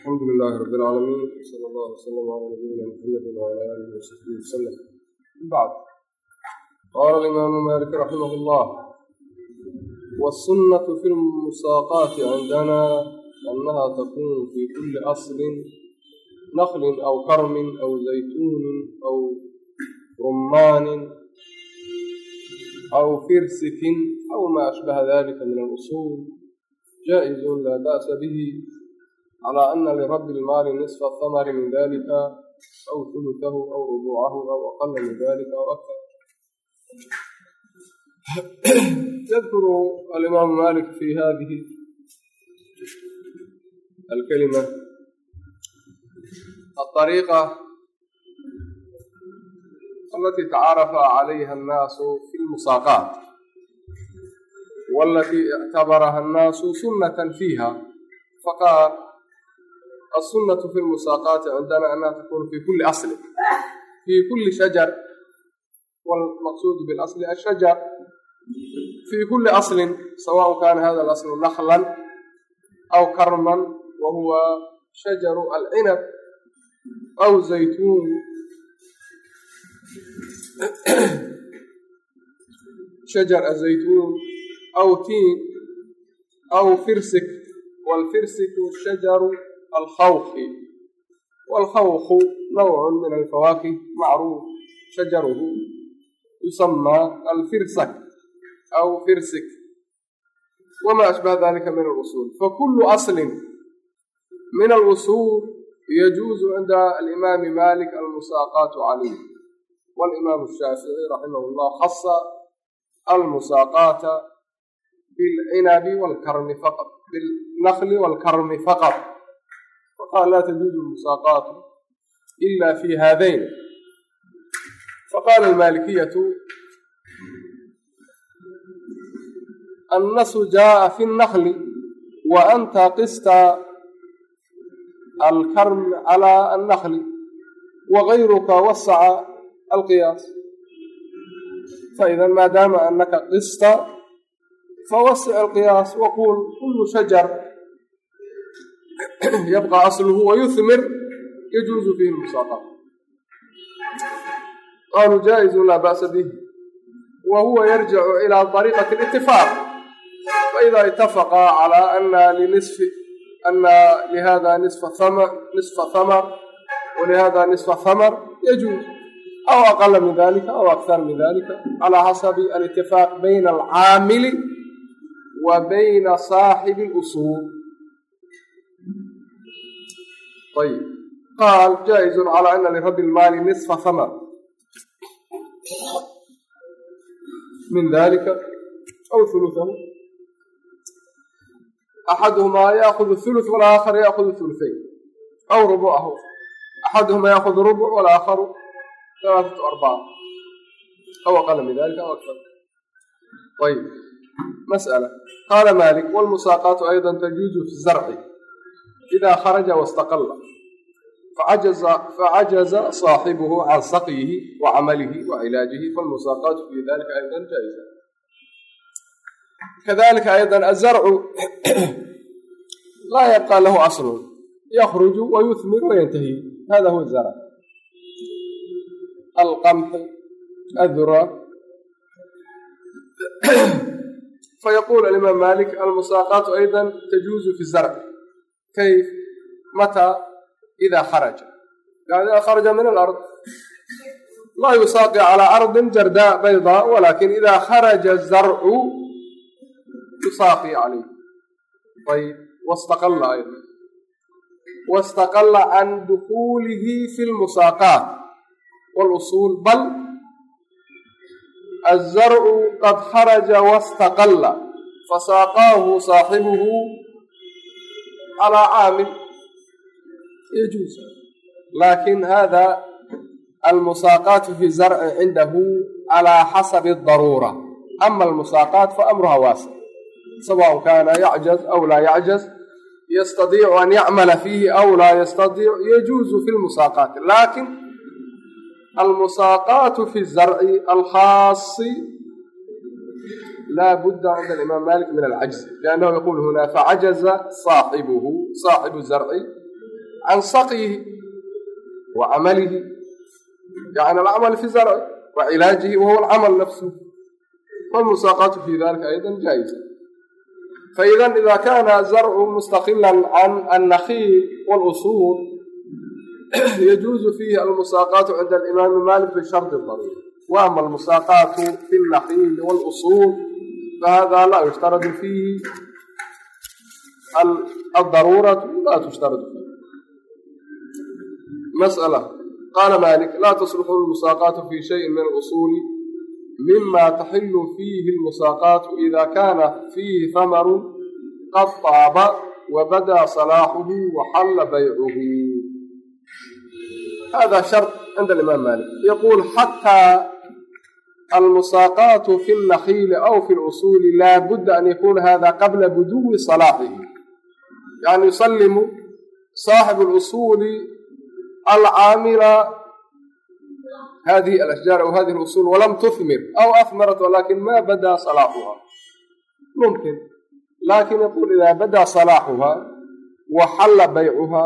alxamdu lilahi rab اlcaalamiin sala allah wslm ala nabiyina mxamedi wala alihi wasaxbihi waslm bacd qaala alimaamu malik raximah llah wاsunaةu fi lmusaaqaati cindana anaha takun fi kuli aslin naqlin aw karmin aw zaytuunin aw rumaanin aw firsikin aw ma ashbaha dalika min alusul jaa'izu laa ba'sa bihi calى ana lirabi اlmaali nisfa hamari min dalika aw hulukahu aw rubuucahu aw aqala min dalika aw aktar yadkuru alimaamu malik fi hadihi alkalima الطريقة التي تعارف عليها الناس في المساقات والتي اعتبرها الناس سنة asunatu fi lmusaaqaati cindana annaha takunu fi kulli asli fi kulli shajar wlmaqsuudu bilasli ashajar fi kulli aslin sawaaءn kana hada alaslu naklan aw karman wa huwa shajaru alcinab aw zaytun shajar azaytuun aw tiin aw firsik wlfirsiku shajaru شجر الخوخ والخوخ نوع من الفواكه معروف شجره يسمى الفرسك أو فرسك وما أشبه ذلك من الأصول فكل أصل من الأصول يجوز عند الإمام مالك المساقات عليه والإمام الشافعي رحمه الله خص المساقات بالعنب والكرم فقط بالنخل والكرم faqaal laa tajuuzu lmusaaqaatu ila fi haadayn faqaala almalikiyatu annasu jaaa fi اnnakli wa anta qista alkarm cala annakli wagayruka wasaca alqiyaas faida maadaama anaka qista fawasic alqiyaas waquul kulu shajar yabqa asluhu wayuthmir yajuuzu fiihi musaqa qaalu jaaizu laa ba'sa bih wa huwa yarjicu ilaa ariiqati litifaaq faida itafaqa calaa ana linisfi ana lihada nisfa hamar walihada nisfa hamar yajuuz aw aqala min dalika aw akar min dalika calaa hasabi alitifaaq bayna alcaamili wa bayna saaxibi اlusuul ayb qaal jaa-izun calaa ina lirabbi lmaali nisfa sama min dalika aw hulusahu axaduhumaa yaakudu hulus walaaakharu yaakudu hulusayn aw rubucahu axaduhumaa yaakudu rubuc walaakharu halaatatu arbaac aw aqala min dalika aw akar ayb mas'ala qaala maalik wlmusaaqaatu ayda tajuuzu fi zarci idaa kharaja wastaqalla facajaza saaxibuhu can saqyihi wa camalihi wa cilaajihi falmusaaqaatu fii dalika aydan jaa'iza kadalika aydan azarcu laa yabqa lahu aslun yakhruju wa yuthmir wayantahi hada huwa zarc alqamxi adura fayaqulu alimaam malik almusaaqaatu aydan tajuuzu fi zarc kayf mataa idaa kharaja ida kharaja min alard laa yusaaqi calaa ardin jardaa baydaa walaakin idaa kharaja zarcu yusaaqi calayh ayb wastaqalla ayda wastaqalla can dukuulihi fi lmusaaqaat walusuul bal azarcu qad kharaja wastaqalla fasaaqaahu saaxibuhu calaa caamin yajuuz laakin hada almusaaqaatu fi zarci cindahu calaa xasabi adaruura ama almusaaqaat faamruha waasi sawaun kaana yacjaz aw laa yacjaz yastadiicu an yacmala fiihi aw laa yastadiicu yajuuzu fi lmusaaqaati laakiin almusaaqaatu fi zarci alkhaasi laa budda cinda alimaam malik min alcajzi liannahu yaquul huna facajaza saaxibuhu saaxibu zarci can saqihi wa camalihi yani alcamal fi zarci wa cilaajihi wa huwa alcamal nafsuh wlmusaaqatu fi dalika aydan jaa'iza faida ida kana zarcu mustaqila can annakhiil walusuul yajuuzu fiihi almusaaqaatu cinda alimaami malik bishardi daruri wa ama almusaaqaatu fi lnakiil walusuul fahada laa yushtaradu fiihi aldaruuratu laa tushtaradu fiihi masألة qaala malik laa tasluxu lmusaaqaatu fi shayin min alusuuli mima taxilu fiihi lmusaaqaatu ida kana fiihi hamaru qad taaba wabadaa salaaxuhu waxalla baycuhu hada shart cinda alimaam malik yaquul xataa almusaaqaatu fi lnakiili aw fi lusuuli laa budda an yakuna hada qabla buduwi salaaxihi yani yusalimu saaxibu lusuuli alcaamila hadihi alashjaar aw hadihi lusul walam tuhmir aw ahmarat walakin ma badaa salaaxuha mumkin laakiin yaqul ida badaa salaaxuha wa xalla baycuha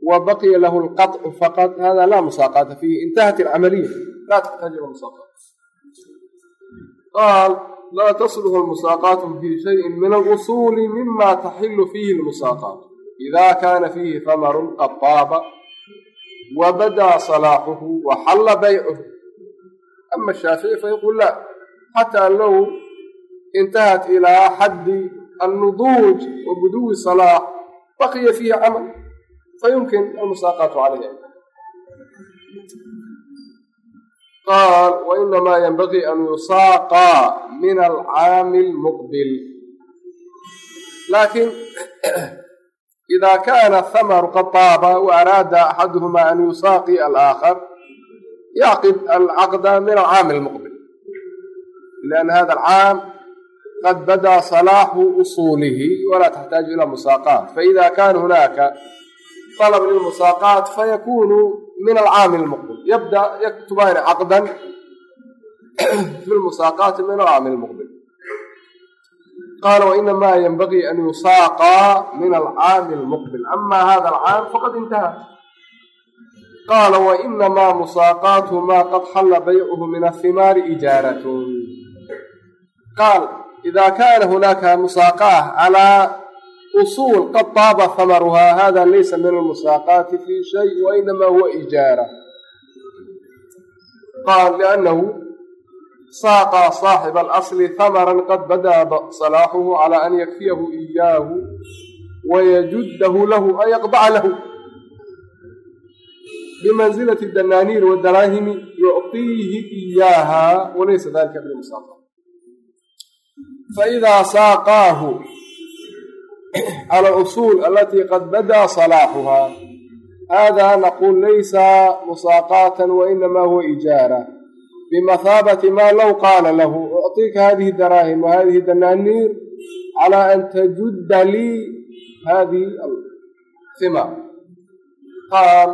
wa baqiya lahu lqaطcu faqad hada la musaaqaata fiihi intahat alcamaliya la taxtaaj ila qaal laa tasluhu almusaaqaatu fii shayin min alusuuli mima taxilu fiihi lmusaaqaatu ida kaana fiihi hamarun qabaaba wa badaa salaaxuhu wa xalla baycuhu ama shaafici fayaqul la xataa low intahat ilaa xaddi annuduuj wa buduwi salaax baqiya fiihi camal fayumkin almusaaqaatu calayha قال وإنما ينبغي أن يساقى من العام المقبل لكن إذا كان الثمر قد طاب وأراد أحدهما أن يساقي الآخر يعقد العقد من العام المقبل لأن هذا العام قد بدا صلاح أصوله ولا تحتاج إلى مساقات فإذا كان هناك طلب للمساقات فيكون من العام المقبل yabda yaktuban caqdan fi lmusaaqaati min aami lmuqbil qaala wainamaa yanbagii an yusaaqaa min alcaami almuqbil ama hada alcaam faqad intaha qaala wainamaa musaaqaatu maa qad xalla baycuhu min ahimaari ijaaratun qaal idaa kaana hunaaka musaaqaah calaa usuul qad taaba hamaruhaa hada laysa min almusaaqaati fi shay wainama huwa ijaara qaal liannahu saaqaa saaxiba alasli hamaran qad badaa salaaxuhu calaa an yakfiyahu iyaahu wayajuddahu lahu an yaqdaca lahu bimanzilati danaaniir wadaraahimi yucطiihi iyaaha walaysa dalika bilmusaaqa faidaa saaqaahu cala alusuul alatii qad badaa salaaxuhaa hada naqul laysa musaaqaatan wainamaa huwa ijaara bimathaabati maa low qaala lahu ucطiika hadihi daraahim wahadihi danaaniir calaa an tajudda lii hadihi himaar qaal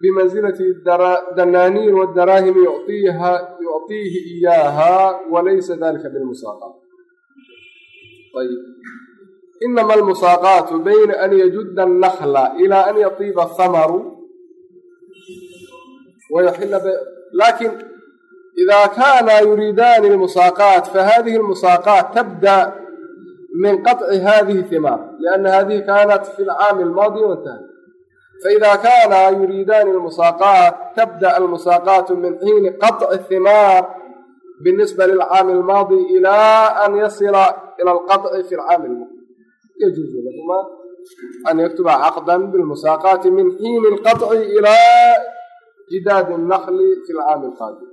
bimansilati danaaniir wadaraahim yucطiihi iyaaha walaysa dalika bilmusaaqaat inama almusaaqaatu bayna an yajudda annakla ila an yatiiba hamaru wayaxila lakin إذا كانا يريدان المساقات فهذه المساقات تبدأ من قطع هذه الثمار لأن هذه كانت في العام الماضي وانتهت فإذا كانا يريدان المساقات تبدأ المساقات من حين قطع الثمار بالنسبة للعام الماضي إلى أن يصل إلى القطع في العام المقبل يجوز لهما أن يكتب عقدا بالمساقات من حين القطع إلى جداد النخل في العام القادم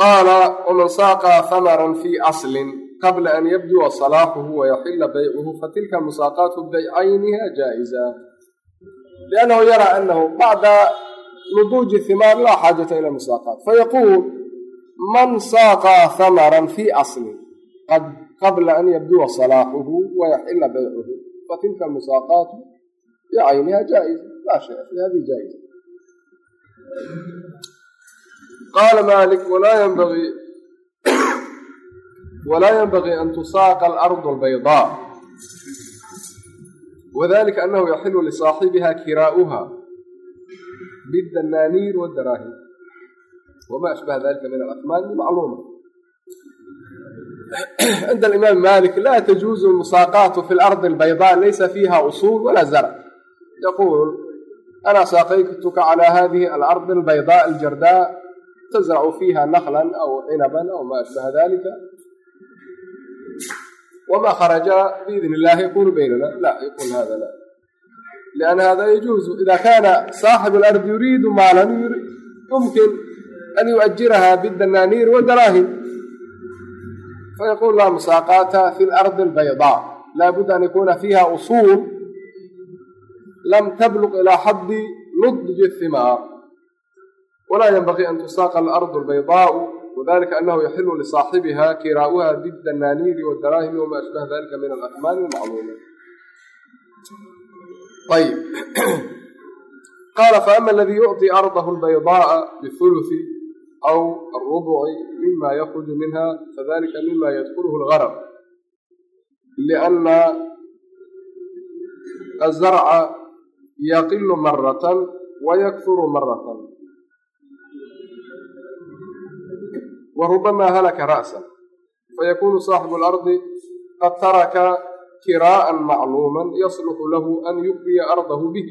qaala waman saaqaa hamaran fii aslin qabla an yabduwa salaaxuhu wayaxila baycuhu fatilka musaaqaatu baycayniha jaa'iza liannahu yaraa anahu bacda nuduuji himaar laa xaajata ila musaaqaat fayaquul man saaqaa hamaran fii aslin qabla an yabduwa salaaxuhu wayaxila baycuhu fatilka musaaqaatu bicayniha jaa'iza laa shaya fi hadihi jaa'iza qaala malik walaa ynbagii walaa yanbagii an tusaaqa alardu albaydaa wadalika anahu yaxilu lisaaxibiha kiraa'uha bidanaaniir wadaraahim wma ashbaha dalika min alafmaani macluuma cinda alimaam malik la tajuuzu musaaqaatu fi lardi albaydaa laysa fiiha usuul walaa zarc yaquul ana saaqaytuka calى hadihi alardi albaydaa aljardaa tazracu fiiha nakla aw cinaban aw ma ashbaha dalika wma kharaja biidn illahi yakunu baynana la yakun hada la lian hada yajuuzu ida kana saaxibu alardi yuriidu maalan yumkin an yuajiraha bidanaaniir wadaraahim fayaqul laa musaaqaata fi lardi albaydaa laabudda an yakuna fiiha usuul lam tabluq ilaa xaddi nudji himaar walaa yanbagii an tusaaqa alardu albaydaau wadalika anahu yaxilu lisaaxibiha kiraa'uha bidanaaniiri wadaraahimi wama ashbaha dalika min alahmaani almacluuma ayb qaala faama aladii yucطi ardahu albaydaaa bihulusi aw alrubci mima yakruju minha fadalika mima yadkulhu algarar liana azarca yaqilu maratan wayakuru maratan warubama halaka ra'sa fayakunu saaxibu alardi qad taraka kiraa'an macluuman yasluxu lahu an yukriya ardahu bih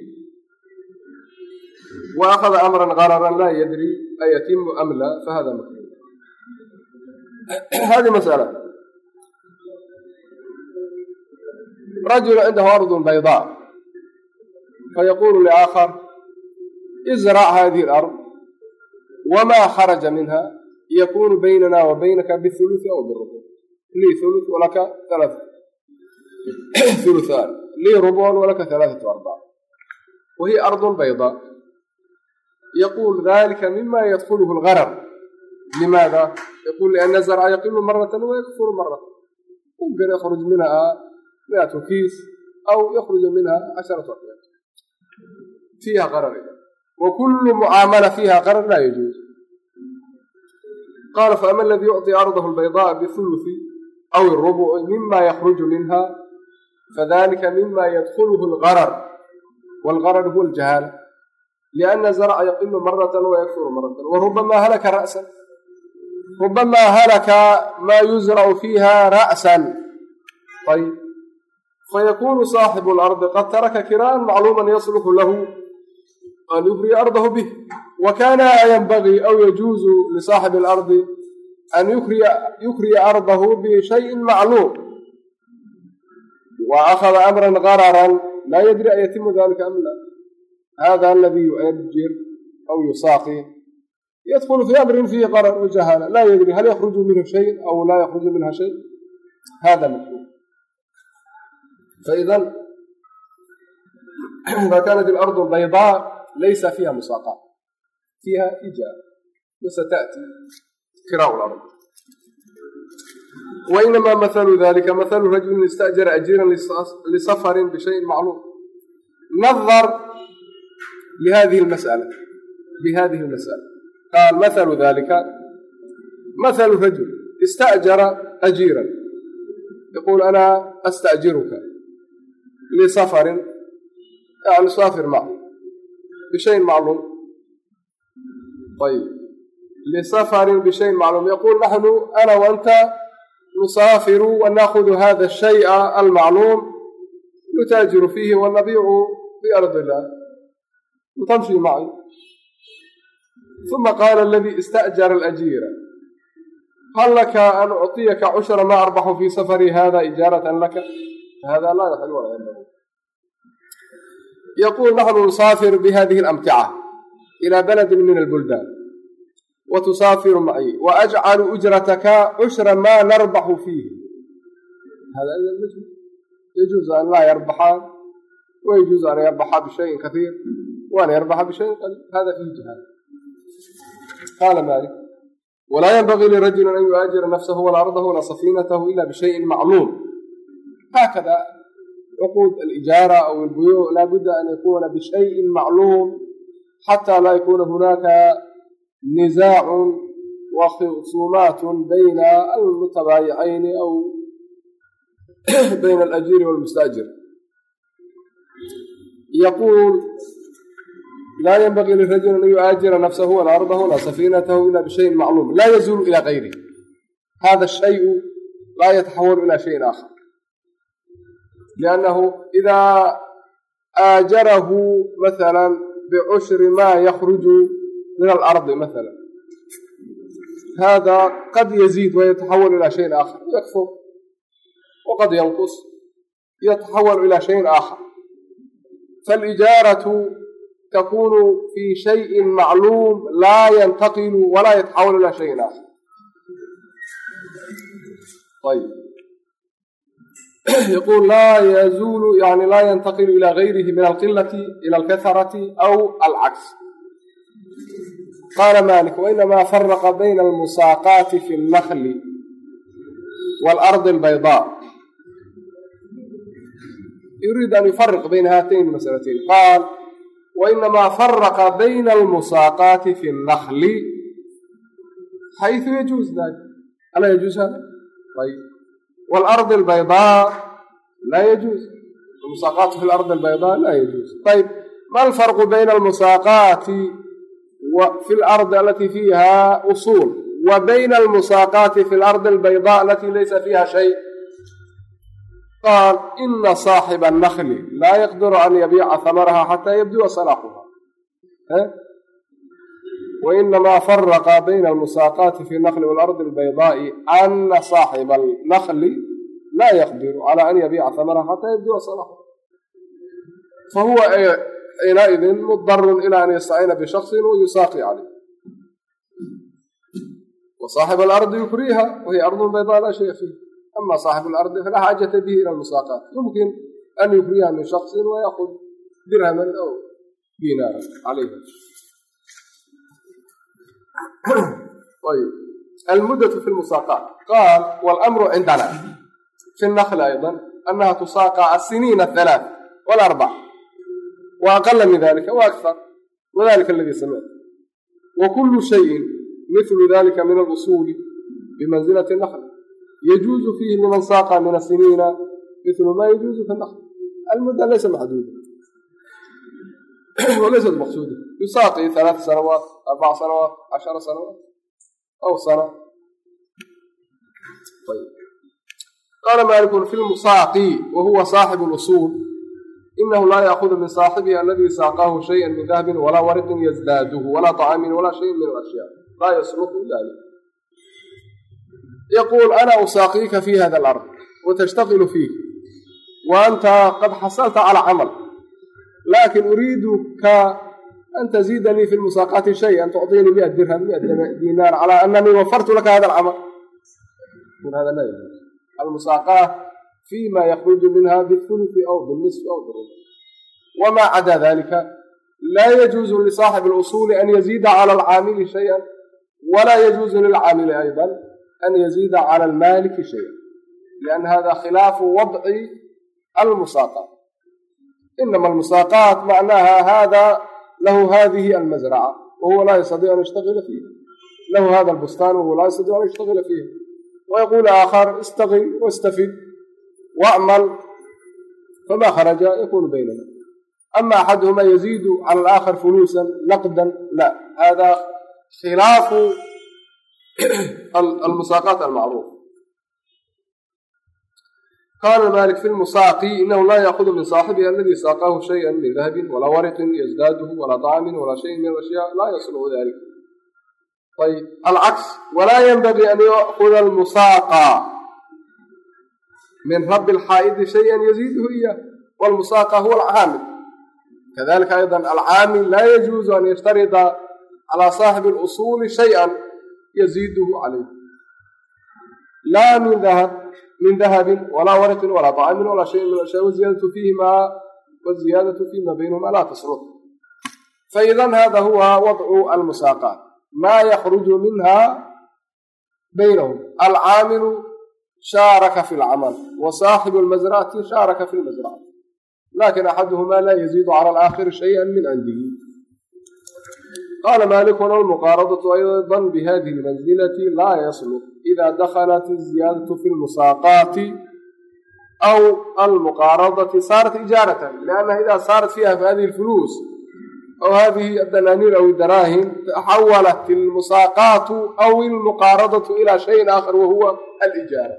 wa akhada amran gararan laa yadri ayatimu am la fahada hadi masala. Rajulu cindahu ardun baydaa fayaqulu liaakhar izrac hadihi alard wama kharaja minha yakunu baynana wa baynaka bihulusi aw birubu lii hulus walaka halaa huluhaan lii rubun walaka halaathatu arbac wa hiya ardun baydaa yaqul dalika mima yadkulhu algarar limaada yaqul liana zarca yaqilu maratan wayakfuru maratan mumkin yakruj minha miatu kiis aw yakruju minha casharatu aqyam fiiha qarar wa kullu mucaamala fiiha qarar laa yajuuz qaala faama aladii yucطi ardahu albaydaءa bihulusi aw irubuci mima yakruju minha fadalika mima yadkulhu algarar wاlgarar huwa aljahaala liana zarca yaqilu marata wayakfuru marata warubama halaka ra'san rubama halaka maa yuzracu fiiha ra'san ayb fayakunu saaxibu اlardi qad taraka kiraan macluuma yasluxu lahu an yufriya ardahu bih wa kana yanbagii aw yajuuzu lisaaxibi alardi an yukriya ardahu bishayin macluum wa akhada amran gararan laa yadri an yatimu dalika am la hada aladii yuajir aw yusaaqi yadkulu fi amrin fiihi qarar wajahala laa yadri hal yakruju minhu shay aw laa yakruju minha shay hada makruh faidan ida kanat alardu baydaa laysa fiiha musaaqaat fiiha ijaab wasataأti kiraaء lard wainamaa mahalu dalika mahalu rajulin istajara ajiiran lisafarin bishayin macluum nadar bihadihi lmas'ala qaal mahalu dalika mahalu rajul istajara ajiiran yaqul ana astajiruka lisafarin yani saafir mac bishayin macluum ayb lisafarin bishayin macluum yaquul naxnu ana wanta nusaafiru wanaakudu hada ashay'a almacluum nutaajiru fiihi wanabiicu fi ardi illah maci uma qaala aladii ista'jara alajiira hal laka an ucطiyaka cushra ma arbaxu fi safari hada ijaaratan laka hada laa yaxil wala yaquul naxnu nusaafir bihadihi alamtica ila baladin min albuldaan wa tusaafiru macii wa ajcalu ujrataka cushra maa narbaxu fiihi yajuuzu an laa yarbaxaa wayajuuzu an yarbaxa bishayin kaiir waan yarbaxa bishayin qaliil hada fihi jihaad qaala malik walaa yanbagii lirajuli an yu'aajira nafsahu wala ardahu wala safiinatahu ila bishayin macluum haakada cuquud alijaara aw albuyuuc laabudda an yakuna bishayin macluum xataa laa yakuna hunaaka nizaacun wa khusuumaatun bayna almutabaayicayni aw bayna alajiiri walmustaajir yaquul laa ynbagii lirajuli an yuaajira nafsahu wala ardahu wala safiinatahu ila bishayin macluum laa yazuulu ila gayri hada shayu laa yataxawalu ila shayin aakhar liannahu idaa aajarahu maala bicushri ma yakruju min alardi maala hada qad yaziid wayataxawal ila shayin aakhar yakfur waqad yanqus yataxawalu ila shayin aakhar faalijaaratu takunu fi shayin macluum laa yantaqilu walaa yataxawalu ila shayin aakhar yaqul laa yazulu yani laa yantaqilu ila gayrihi min alqilati ila alkaharati aw alcaks qaala malik wainamaa faraqa bayna almusaaqaati fi alnakli waalardi albaydaa yuriid an yufariq bayna haatayn masalatayn qaal faraqa bayna almusaaqaati fi alnakli xayثu yajuuz dalik alaa yajuuz hada ayb waalardi albaydaa laa yajuuz almusaaqaatu fi lardi albaydaa laa yajuuz ayb ma alfarqu bayna almusaaqaati fi lardi alati fiiha usuul wa bayna almusaaqaati fi lardi albaydaa alati laysa fiiha shay qaal ina saaxiba annakli laa yaqdiru an yabiica hamaraha xataa yabduwa salaaxuha wainamaa faraqa bayna almusaaqaati fi nakli walardi albaydaa'i ana saaxiba alnakli laa yaqdiru cala an yabiica hamaraha xataa yabduwa salaaxuha fahuwa xinaidin mudarun ila an yastacina bishaksin wayusaaqi caleyh wa saaxib alardi yukriha wahiy ardun baydaa laa shaya fiih ama saaxib lardi falaa xaajata bihi ila musaaqaat yumkin an yukriya min shaksin wayakud dirhaman aw dinaaran alayh almuddatu fi lmusaaqaat qaal wlmru cindana fi nakli aydan anaha tusaaqa asiniin ahalaa walrbac wa aqala min dalika wa akar wadalika aladii samictu wa kulu shayin milu dalika min alusuuli bimanzilati nakli yjuuzu fiihi liman saaqa min asiniina mil ma yjuuzu fi naqd almudda laysa maxduuda walaysat maqsuuda yusaaqi alaaa sanawaat arbaca sanawaat cashara sanawaat aw sana qaala maaliku fi lmusaaqi wa huwa saaxibu lusuul inahu laa yaakudu min saaxibihi aladii saaqaahu shayan min dahabin walaa waraqin yazdaaduhu walaa طacaamin walaa shayin min alashyaa laa yasluqu dalik yaquul ana usaaqiika fi hada alard watashtaqilu fiih wa anta qad xasalta calaa camal laakin uriiduka an taziidanii fi lmusaaqaati shayan tucطinii mia dirham mia dinaar calaa ananii wafartu laka hada alcamal almusaaqaa fima yakruju minha bihulufi aw binisfi aw birub wama cadaa dalika laa yajuuzu lisaaxibi اlusuuli an yaziida cala alcaamili shaya walaa yajuuzu lilcaamili aydan أn يزيda عlى الmالك شhيئا لأن hذا khلاaf وضع المساقات إنma المساقات معناها hذا lahu hذه المزرعة وهو la يستطيع أن يشتغل فيها lahu hذا البستان وهو la يستطيع أن يشتغل فيها ويقول آخر اsتغل واstفid wacmal fama kharaja yakunu baynana ama axaduhuma yaziidu cala alaakhar fuluusan naqdan la hada khilaafu almusaaqaat almacruuf. Qaala malik fi lmusaaqi inahu laa yaakudu min saaxibihi aladii saaqahu shayan min dahabin walaa waraqin yasdaaduhu walaa طacaamin walaa shayin min alashyaa laa yasnucu dalik ayb alcaks walaa ynbagii an yakuda almusaaqa min rabi lxaa'idi shayan yaziiduhu iyah wlmusaaqa huwa alcaamil kadalika ayضa alcaamil laa yajuuzu an yashtarida calaa saaxibi اlusuuli shayئa yaziiduhu calayh laa min dahab min dahabin walaa wariqin walaa طacaamin walaa shayin min ashyaa waziyadatu fiihima waziyaadatu fiima baynahuma laa tasrud faidan hada huwa wadcu almusaaqaat maa yakruju minha baynahum alcaamilu shaaraka fi lcamal wa saaxibu lmasracati shaaraka fi lmasracati laakiin axaduhuma laa yaziidu cala alaakhiri shaya min cindihi qaala malikuna almuqaaradatu ayda bihadihi lmanzilati laa yaslux ida dakhalat iziyaadatu fi lmusaaqaati aw almuqaaradati saarat ijaaratan liannaha idaa saarat fiiha fi hadihi alfuluus aw hadihi adananiir aw daraahim taxawalat ilmusaaqaatu aw ilmuqaaradatu ila shayin aakhar wahuwa alijaara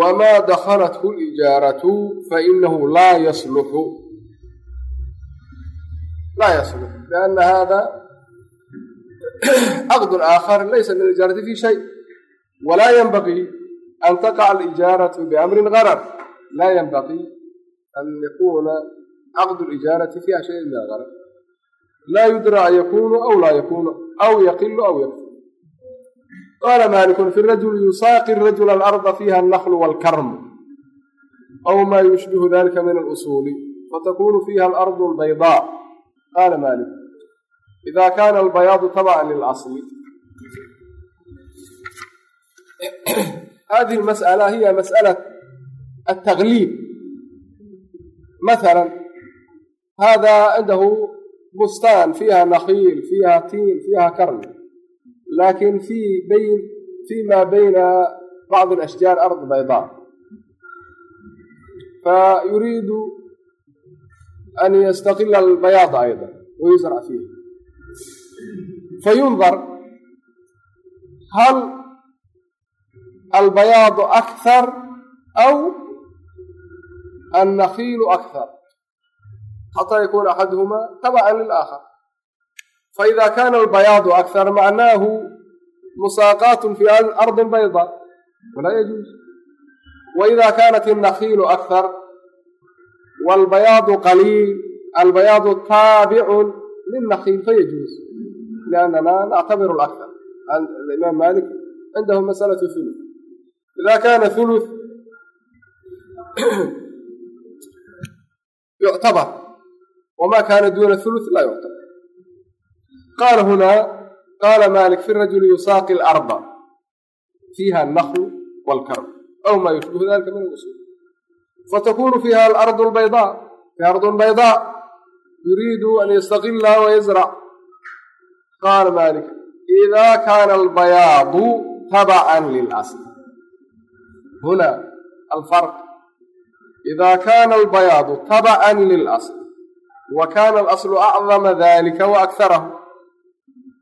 wmaa dakhalathu lijaaratu fainahu laa yasluxu laa yaslux lianna hada caqdun aakhar laysa min alijaarati fi shay walaa yanbagii an taqaca alijaaratu biamrin garar laa yanbagii an yakuna caqdu lijaarati fiiha shayan min algarar laa yudra an yakunu aw laa yakunu aw yaqilu aw yakfur qaala maalikun fi rajuli yusaaqi rajula alarda fiiha alnaklu waalkarmu aw maa yushbihu dalika min alusuuli fatakunu fiiha alardu albaydaa qaala maalik ida kaana albayaadu tabacan lilasli hadihi masala hiya masala atagliib maala hada cindahu bustaan fiiha nakiil fiiha tiin fiiha karn laakiin fi bayn fi ma bayna bacd ashjaar ard baydaa fayuriidu an ystaqila albayaad ayضا wayusrc fiiha fayundar hal albayaadu akhar aw annakiilu akhar xataa yakuna axaduhuma tabacan lilaakar faida kana albayaadu akhar macnaahu musaaqaatun fi ardi bayda walaa yajuuz waida kanat annakiilu akhar waalbayaadu qaliil albayaadu taabicun lilnakiil fayajuuz liannana nactabiru alakhar imaam malik cindahu masalatu ulu ida kana huluth yuctabar wma kana duna huluth laa yuctabar qaala hunaa qaala malik fi rajuli yusaaqi alarda fiiha alnaklu wاlkarm aw ma yushbihu dalika min alusul fatakunu fiiha alardu lbayda fi ardu bayda yuriidu an yastaqilaha wayazrac qaala malik ida kana albayaadu tabacan lilasl huna alfarq ida kana albayaadu tabacan lilasl wa kana alaslu acdama dalika waakharahu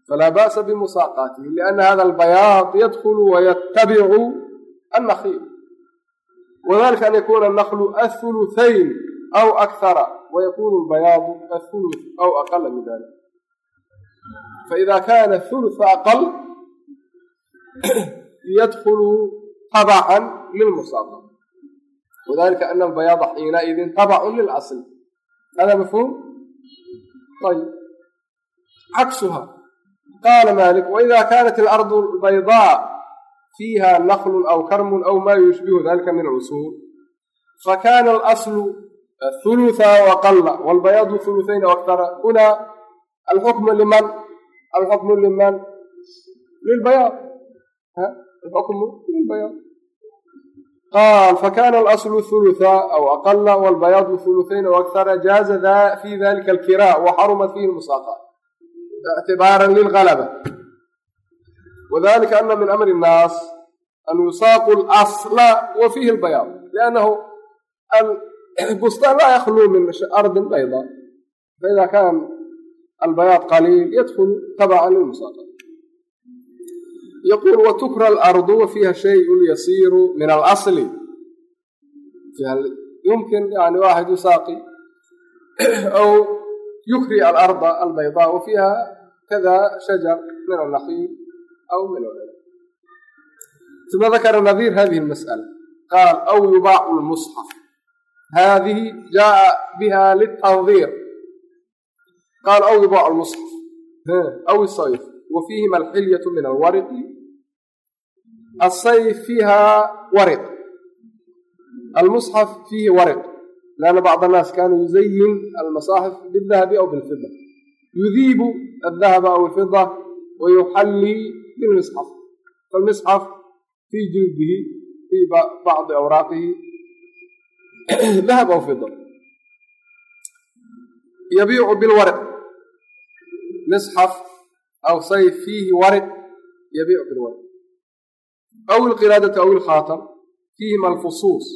falaa ba'sa bimusaaqaatihi lianna hada albayaad yadkulu wayatabicu annakiil wadalika an yakuna annaklu athuluthayn aw akhara wayakunu albayaadu athuluth aw aqala min dalik faida kana thuluth aqal yadkulu tabacan lilmusaaqa wadalika ana albayaada xiinaidin tabacun lilasl hada mafhum ayb caksuha qala malik waida kanat alardu baydaa fiiha naklun aw karmun aw ma yushbihu dalika min alusul fakana alaslu hulutha waqala walbayaadu huluthayn aw akthara huna alxukmu liman alxukmu liman lilbayaad alxukmu lilbayaad qaal fakana alaslu hulutha aw aqala walbayaadu huluthayn aw akthara jaaza fi dalika alkira waxarumat fihi lmusaaqaat ictibaaran lilgalaba wadalika ana min amri nnaas an yusaaqu lasla wa fiihi albayaad liannahu albustaan laa yakluu min ardin bayda faida kan albayaad qaliil yadkulu tabacan lilmusaaqaat yquul watukra alardu wa fiiha shayun yasiiru min alasli yumkin yani waaxid yusaaqi aw yukri alarda albaydaa wa fiiha kada shajar min min uma dakara nadiir hadihi lmas'ala qaal aw yubaacu lmusxaf hadihi jaءa biha litandiir qaal aw yubaacu lmusxaf aw sayf wa fiihima alxilyatu min alwariqi asayf fiiha wariq almusxaf fiihi wariq lianna bacd annaas kaanuu yuzayin almasaaxif bidahabi aw bilfida yudiibu aldahaba aw alfida wa lilmisxaf falmisxaf fii jildihi fii bacdi awraaqihi dahab aw fida yabiicu bilwarq misxaf aw sayf fiihi warq yabiicu bilwarq aw ilqiraadati aw ilkhaatam fiihima alfusuus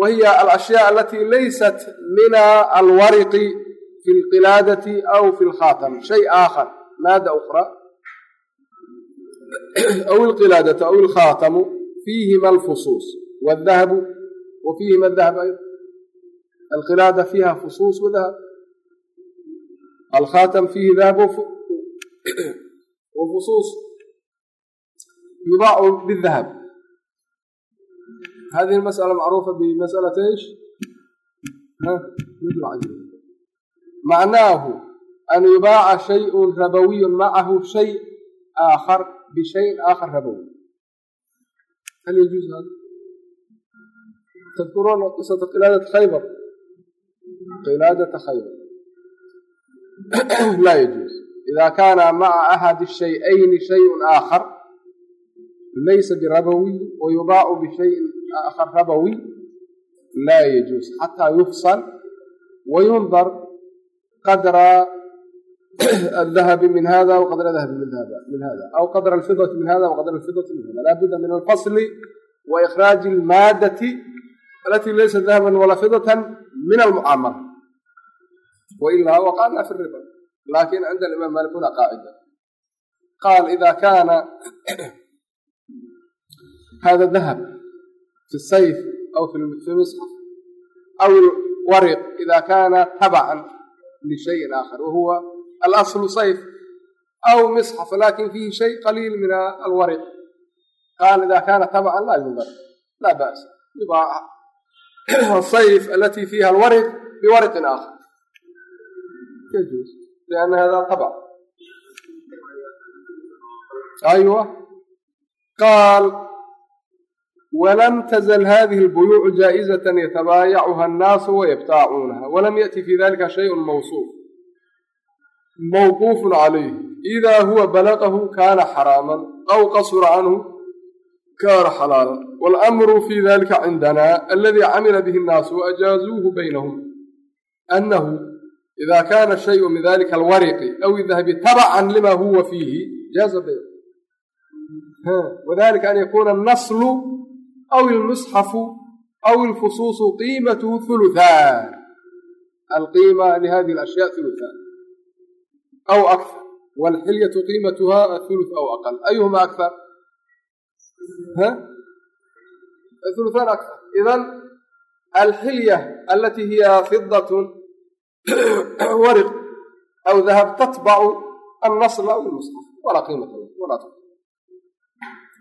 wa hiya alashyaa alatii laysat min alwarqi fi lqilaadati aw fi lkhaatam shay aakhar maada ukra مادة أخرى أو القلادة أو الخاتم فيهما الفصوص والذهب وفيهما الذهب أيضا القلادة فيها فصوص وذهب الخاتم فيه ذهب وفصوص يضاع بالذهب هذه المسألة معروفة بمسألة ايش؟ معناه أن يباع شيء ربوي معه bishayin aakhar rabowi hal yajuuz hada tadkuruuna qisata qilaadata khaybar qilaadata khaybar laa yajuuz ida kaana maca axadi shayayni shayun aakhar laysa birabowiy wa yubaacu bishayin aakhar rabowiy laa yajuuz xataa yufsal wa yundar qadra الذهب من هذا وقدر الذهب من هذا من هذا أو قدر الفضة من هذا وقدر الفضة من هذا لا بد من الفصل وإخراج المادة التي ليست ذهبا ولا فضة من المعاملة وإلا وقعنا في الربا لكن عند الإمام مالك هنا قاعدة قال إذا كان هذا الذهب في السيف أو في المصحف أو الورق إذا كان تبعا لشيء آخر وهو alaslu sayf aw misxaf laakiin fiihi shay qaliil min alwariq kana ida kana taban laa yundar laa bas yubaaca sayf alati fiiha alwariq biwariqin akhar liana hada tabc aywa qaal wlam tazl hadihi اlbuyuuc jaa'izaة ytabaayacuha اnnaasu wayabtaacuunaha walam yأti fi dalika shayء mawsuuf mawquufun calayh idaa huwa balaqahu kaana xaraaman aw qasura canhu kaana xalaalan walamru fii dalika cindana aladii camila bihi nnaasu waajaazuuhu baynahum annahu idaa kaana shayu min dalika alwariqi aw idahabi tabacan lima huwa fiihi jaaza bay wadalika an yakuuna annaslu aw ilmusxafu aw ilfusuusu qiimatuhu huluthaan alqiima lihadihi alashyaa huluthaan ثلثان أو أكثر والحلية قيمتها الثلث أو أقل أيهما أكثر ها الثلثان أكثر إذن الحلية التي هي فضة ورق أو ذهب تطبع النصل أو المصحف ولا قيمة ولا تطبع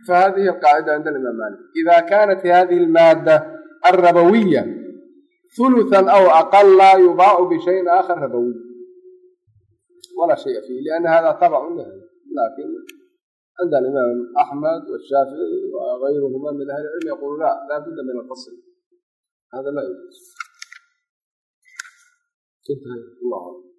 فهذه القاعدة عند الإمام مالك إذا كانت هذه المادة الربوية ثلثا أو أقل لا يباع بشيء آخر ربوي ولا شيء فيه لأن هذا تبع له لكن عند الإمام أحمد والشافعي وغيرهما من أهل العلم يقولون لا لا بد من الفصل هذا لا يجوز تنتهي الله أعلم